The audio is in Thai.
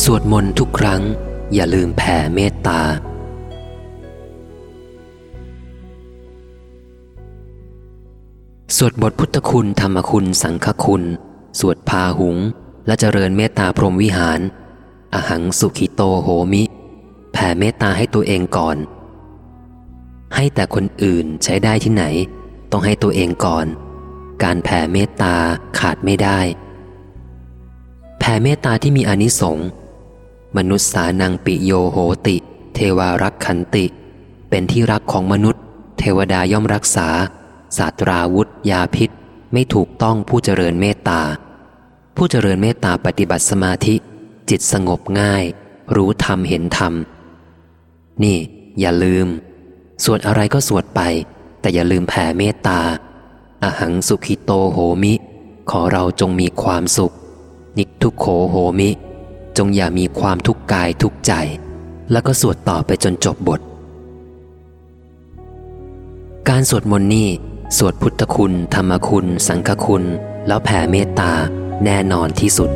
สวดมนต์ทุกครั้ง อย่าลืมแผ่เมตตา สวดบทพุทธคุณธรรมคุณสังฆคุณ สวดพาหุง และเจริญเมตตาพรหมวิหาร อหังสุขิโตโหมิ แผ่เมตตาให้ตัวเองก่อน ให้แต่คนอื่นใช้ได้ที่ไหน ต้องให้ตัวเองก่อน การแผ่เมตตาขาดไม่ได้ แผ่เมตตาที่มีอนิสงส์ มนุษย์สานังปิโยโหติ เทวารักขันติ เป็นที่รักของมนุษย์ เทวดาย่อมรักษาศาสตราวุธ ยาพิษ ไม่ถูกต้องผู้เจริญเมตตา ผู้เจริญเมตตาปฏิบัติสมาธิ จิตสงบง่าย รู้ธรรมเห็นธรรม นี่ อย่าลืม สวดอะไรก็สวดไป แต่อย่าลืมแผ่เมตตาอาหังสุขิโตโหมิ ขอเราจงมีความสุข นิทุโขโหมิ จงอย่ามีความทุกข์กายทุกใจ แล้วก็สวดต่อไปจนจบบท การสวดมนต์นี่สวดพุทธคุณ ธรรมคุณ สังฆคุณ แล้วแผ่เมตตาแน่นอนที่สุด